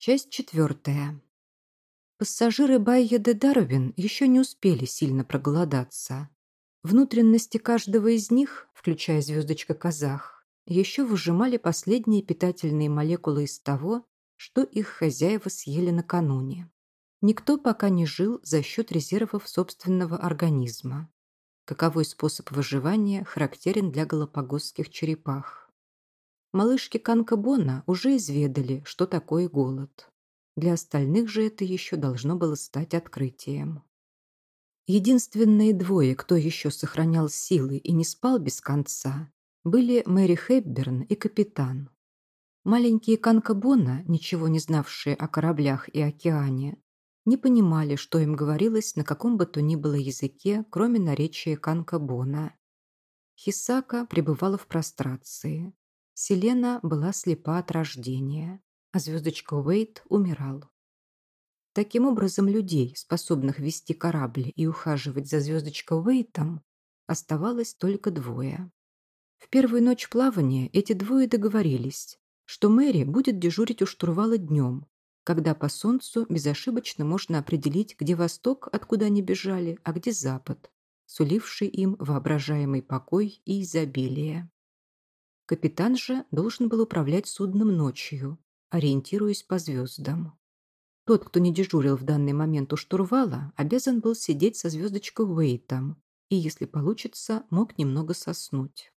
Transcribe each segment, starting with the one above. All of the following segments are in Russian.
Часть четвертая. Пассажиры Байя де Дарвин еще не успели сильно проголодаться. Внутренности каждого из них, включая звездочка казах, еще выжимали последние питательные молекулы из того, что их хозяева съели накануне. Никто пока не жил за счет резервов собственного организма. Каковой способ выживания характерен для галапагосских черепах. Малышки Канкабона уже изведали, что такое голод. Для остальных же это еще должно было стать открытием. Единственные двое, кто еще сохранял силы и не спал без конца, были Мэри Хэбберн и капитан. Маленькие Канкабона, ничего не знавшие о кораблях и океане, не понимали, что им говорилось на каком бы то ни было языке, кроме наречия Канкабона. Хисака пребывала в прострации. Селена была слепа от рождения, а звездочка Уэйт умирал. Таким образом, людей, способных вести корабль и ухаживать за звездочкой Уэйтом, оставалось только двое. В первую ночь плавания эти двое договорились, что Мэри будет дежурить у штурвала днем, когда по солнцу безошибочно можно определить, где восток, откуда они бежали, а где запад, суливший им воображаемый покой и изобилие. Капитан же должен был управлять судном ночью, ориентируясь по звездам. Тот, кто не дежурил в данный момент у штурвала, обязан был сидеть со звездочкой Уэйтом и, если получится, мог немного соснуть.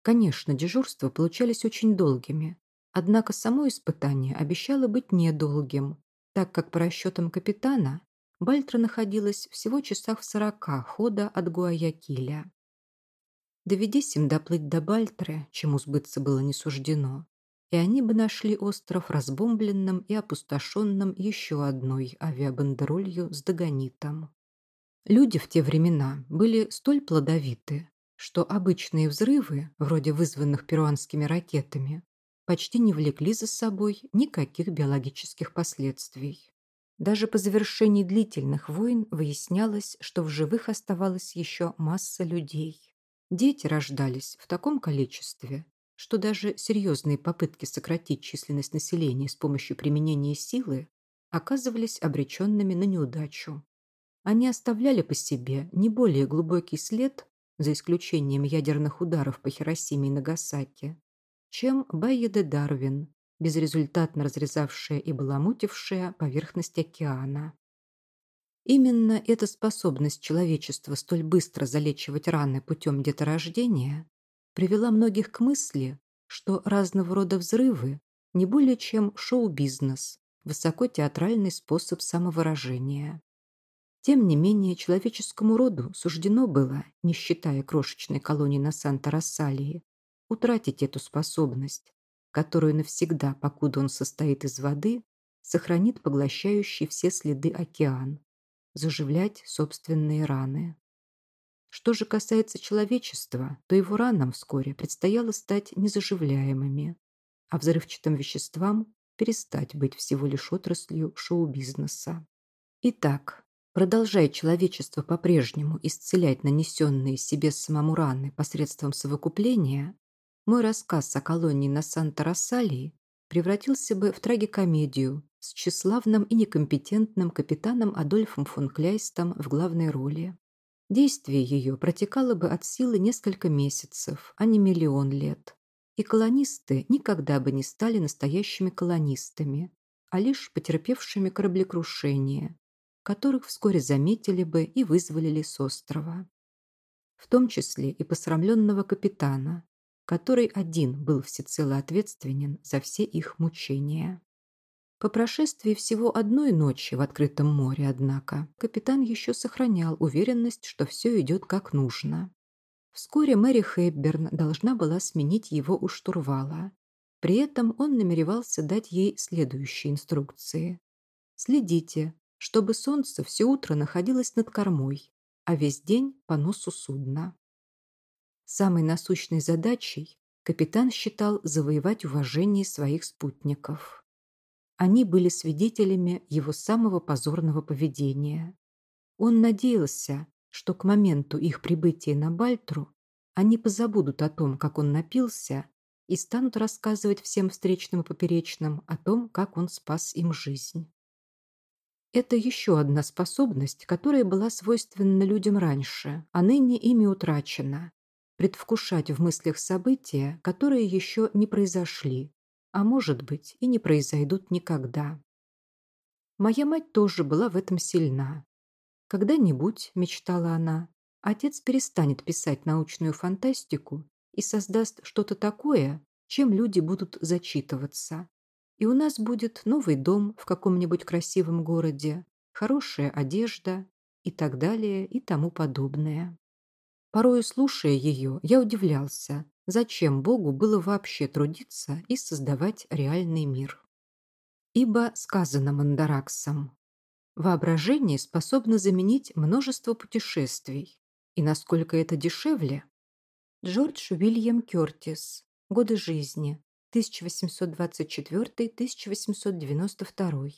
Конечно, дежурства получались очень долгими, однако само испытание обещало быть недолгим, так как по расчетам капитана Бальтра находилась всего часах в сорока хода от Гуаякиля. Доведись им доплыть до Бальтры, чему сбыться было не суждено, и они бы нашли остров разбомбленным и опустошенным еще одной авиабандеролью с догонитом. Люди в те времена были столь плодовиты, что обычные взрывы, вроде вызванных перуанскими ракетами, почти не влекли за собой никаких биологических последствий. Даже по завершении длительных войн выяснялось, что в живых оставалась еще масса людей. Дети рождались в таком количестве, что даже серьезные попытки сократить численность населения с помощью применения силы оказывались обреченными на неудачу. Они оставляли по себе не более глубокий след, за исключением ядерных ударов по Хиросиме и Нагасаки, чем Байя де Дарвин, безрезультатно разрезавшая и баламутившая поверхность океана. Именно эта способность человечества столь быстро залечивать раны путем деторождения привела многих к мысли, что разного рода взрывы не более чем шоу-бизнес, высокотеатральный способ самовыражения. Тем не менее, человеческому роду суждено было, не считая крошечной колонии на Санта-Рассалии, утратить эту способность, которую навсегда, покуда он состоит из воды, сохранит поглощающий все следы океан, заживлять собственные раны. Что же касается человечества, то его ранам вскоре предстояло стать незаживляемыми, а взрывчатым веществам перестать быть всего лишь отраслью шоу-бизнеса. Итак, продолжая человечество по-прежнему исцелять нанесенные себе самому раны посредством совокупления, мой рассказ о колонии на Санта-Рассалии превратился бы в трагикомедию с тщеславным и некомпетентным капитаном Адольфом фон Кляйстом в главной роли. Действие ее протекало бы от силы несколько месяцев, а не миллион лет. И колонисты никогда бы не стали настоящими колонистами, а лишь потерпевшими кораблекрушение, которых вскоре заметили бы и вызволили с острова. В том числе и посрамленного капитана, который один был всецело ответственен за все их мучения. По прошествии всего одной ночи в открытом море, однако, капитан еще сохранял уверенность, что все идет как нужно. Вскоре Мэри Хэбберн должна была сменить его у штурвала. При этом он намеревался дать ей следующие инструкции. «Следите, чтобы солнце все утро находилось над кормой, а весь день по носу судна». Самой насущной задачей капитан считал завоевать уважение своих спутников. Они были свидетелями его самого позорного поведения. Он надеялся, что к моменту их прибытия на Бальтру они позабудут о том, как он напился, и станут рассказывать всем встречным и поперечным о том, как он спас им жизнь. Это еще одна способность, которая была свойственна людям раньше, а ныне ими утрачена. Предвкушать в мыслях события, которые еще не произошли, а может быть и не произойдут никогда. Моя мать тоже была в этом сильна. Когда-нибудь, мечтала она, отец перестанет писать научную фантастику и создаст что-то такое, чем люди будут зачитываться. И у нас будет новый дом в каком-нибудь красивом городе, хорошая одежда и так далее и тому подобное. Порою, слушая ее, я удивлялся, зачем Богу было вообще трудиться и создавать реальный мир. Ибо сказано Мандараксом, воображение способно заменить множество путешествий, и насколько это дешевле. Джордж Уильям Кертис. Годы жизни. 1824-1892.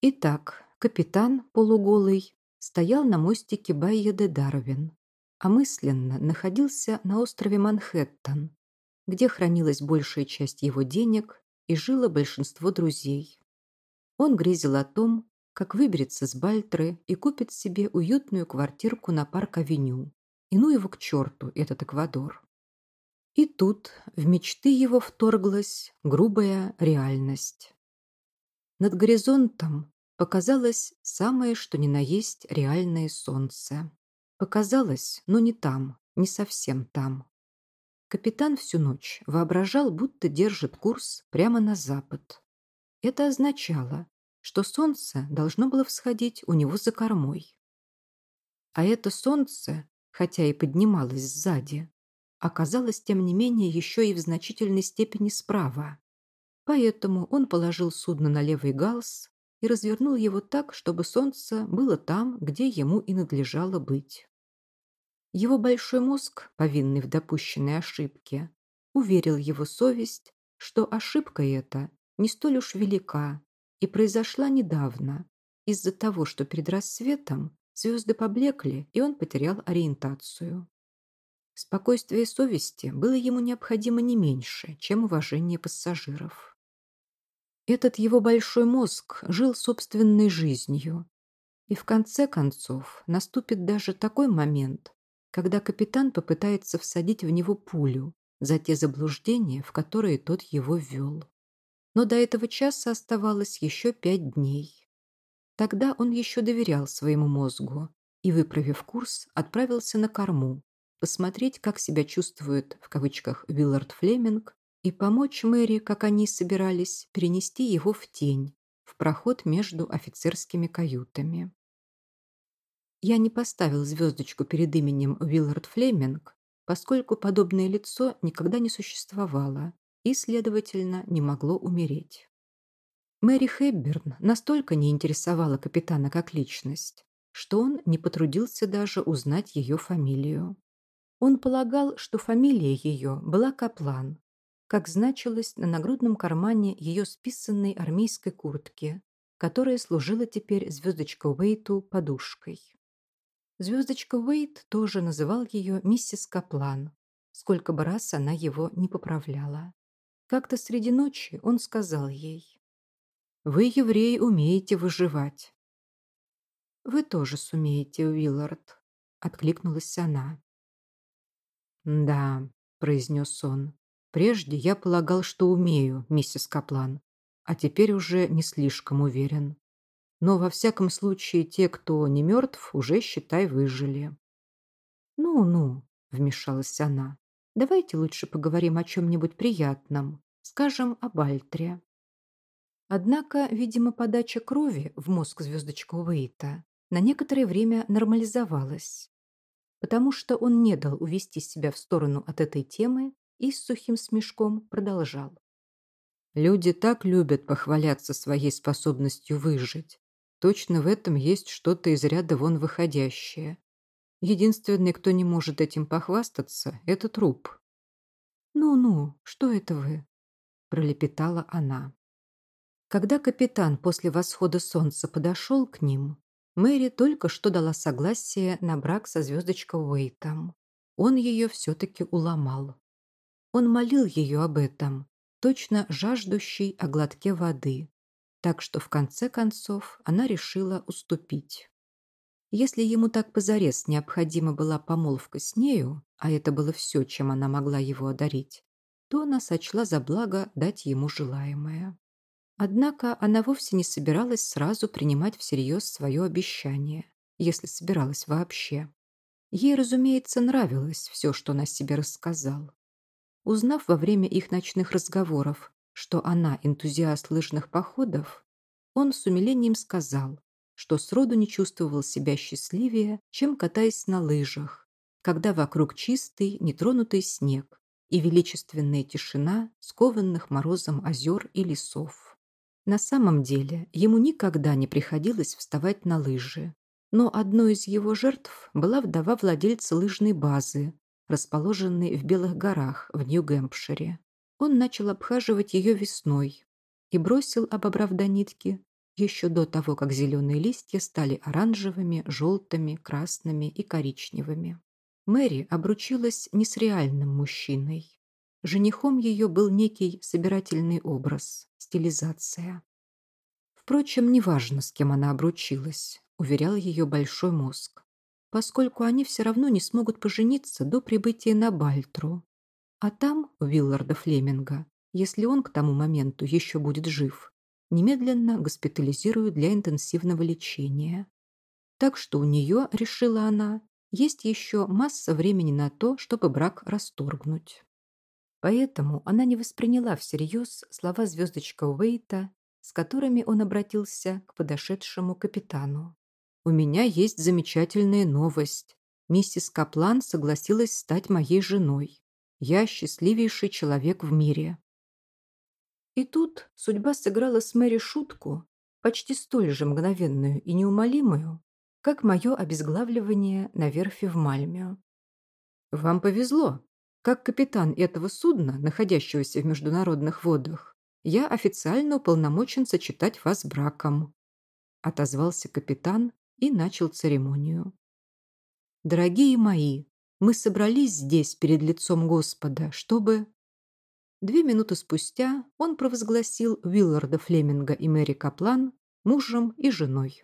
Итак, капитан, полуголый, стоял на мостике Байя де Дарвин, а мысленно находился на острове Манхэттен, где хранилась большая часть его денег и жило большинство друзей. Он грезил о том, как выберется с Бальтры и купит себе уютную квартирку на парк-авеню. И ну его к черту, этот Эквадор. И тут в мечты его вторглась грубая реальность. Над горизонтом показалось самое что ни на есть реальное солнце. Показалось, но не там, не совсем там. Капитан всю ночь воображал, будто держит курс прямо на запад. Это означало, что солнце должно было всходить у него за кормой. А это солнце, хотя и поднималось сзади, оказалось, тем не менее, еще и в значительной степени справа. Поэтому он положил судно на левый галс и развернул его так, чтобы солнце было там, где ему и надлежало быть. Его большой мозг, повинный в допущенной ошибке, уверил его совесть, что ошибка эта не столь уж велика и произошла недавно, из-за того, что перед рассветом звезды поблекли, и он потерял ориентацию. Спокойствие совести было ему необходимо не меньше, чем уважение пассажиров. Этот его большой мозг жил собственной жизнью, и в конце концов наступит даже такой момент, когда капитан попытается всадить в него пулю за те заблуждения, в которые тот его ввел. Но до этого часа оставалось еще пять дней. Тогда он еще доверял своему мозгу и, выправив курс, отправился на корму, посмотреть, как себя чувствует, в кавычках, Виллард Флеминг, и помочь Мэри, как они собирались, перенести его в тень, в проход между офицерскими каютами. Я не поставил звездочку перед именем Уиллард Флеминг, поскольку подобное лицо никогда не существовало и, следовательно, не могло умереть. Мэри Хэбберн настолько не интересовала капитана как личность, что он не потрудился даже узнать ее фамилию. Он полагал, что фамилия ее была Каплан, как значилось на нагрудном кармане ее списанной армейской куртки, которая служила теперь звездочка Уэйту подушкой. Звездочка Уэйт тоже называл ее миссис Каплан, сколько бы раз она его не поправляла. Как-то среди ночи он сказал ей, «Вы, евреи, умеете выживать». «Вы тоже сумеете, Уиллард», — откликнулась она. «Да», — произнес он, — «прежде я полагал, что умею, миссис Каплан, а теперь уже не слишком уверен. Но во всяком случае те, кто не мертв, уже, считай, выжили. «Ну-ну», — вмешалась она, — «давайте лучше поговорим о чем-нибудь приятном, скажем, о Бальтре». Однако, видимо, подача крови в мозг звездочку Уэйта на некоторое время нормализовалась, потому что он не дал увести себя в сторону от этой темы и с сухим смешком продолжал. Люди так любят похваляться своей способностью выжить, Точно в этом есть что-то из ряда вон выходящее. Единственный, кто не может этим похвастаться, это труп. «Ну-ну, что это вы?» – пролепетала она. Когда капитан после восхода солнца подошел к ним, Мэри только что дала согласие на брак со звездочкой Уэйтом. Он ее все-таки уломал. Он молил ее об этом, точно жаждущий о глотке воды, так что в конце концов она решила уступить. Если ему так позарез необходима была помолвка с нею, а это было все, чем она могла его одарить, то она сочла за благо дать ему желаемое. Однако она вовсе не собиралась сразу принимать всерьез свое обещание, если собиралась вообще. Ей, разумеется, нравилось все, что он о себе рассказал. Узнав во время их ночных разговоров, что она энтузиаст лыжных походов, он с умилением сказал, что сроду не чувствовал себя счастливее, чем катаясь на лыжах, когда вокруг чистый, нетронутый снег и величественная тишина скованных морозом озер и лесов. На самом деле ему никогда не приходилось вставать на лыжи, но одной из его жертв была вдова владельца лыжной базы, расположенной в Белых горах в Нью-Гэмпшире. Он начал обхаживать ее весной и бросил, обобрав до нитки, еще до того, как зеленые листья стали оранжевыми, желтыми, красными и коричневыми. Мэри обручилась не с реальным мужчиной. Женихом ее был некий собирательный образ, стилизация. Впрочем, неважно, с кем она обручилась, уверял ее большой мозг, поскольку они все равно не смогут пожениться до прибытия на Бальтру. А там, Вилларда Флеминга, если он к тому моменту еще будет жив, немедленно госпитализируют для интенсивного лечения. Так что у нее, решила она, есть еще масса времени на то, чтобы брак расторгнуть. Поэтому она не восприняла всерьез слова звездочка Уэйта, с которыми он обратился к подошедшему капитану. «У меня есть замечательная новость. Миссис Каплан согласилась стать моей женой. Я счастливейший человек в мире. И тут судьба сыграла с Мэри шутку, почти столь же мгновенную и неумолимую, как мое обезглавливание на верфи в Мальме. «Вам повезло. Как капитан этого судна, находящегося в международных водах, я официально уполномочен сочетать вас браком», отозвался капитан и начал церемонию. «Дорогие мои, мы собрались здесь перед лицом Господа, чтобы...» Две минуты спустя он провозгласил Уилларда Флеминга и Мэри Каплан мужем и женой.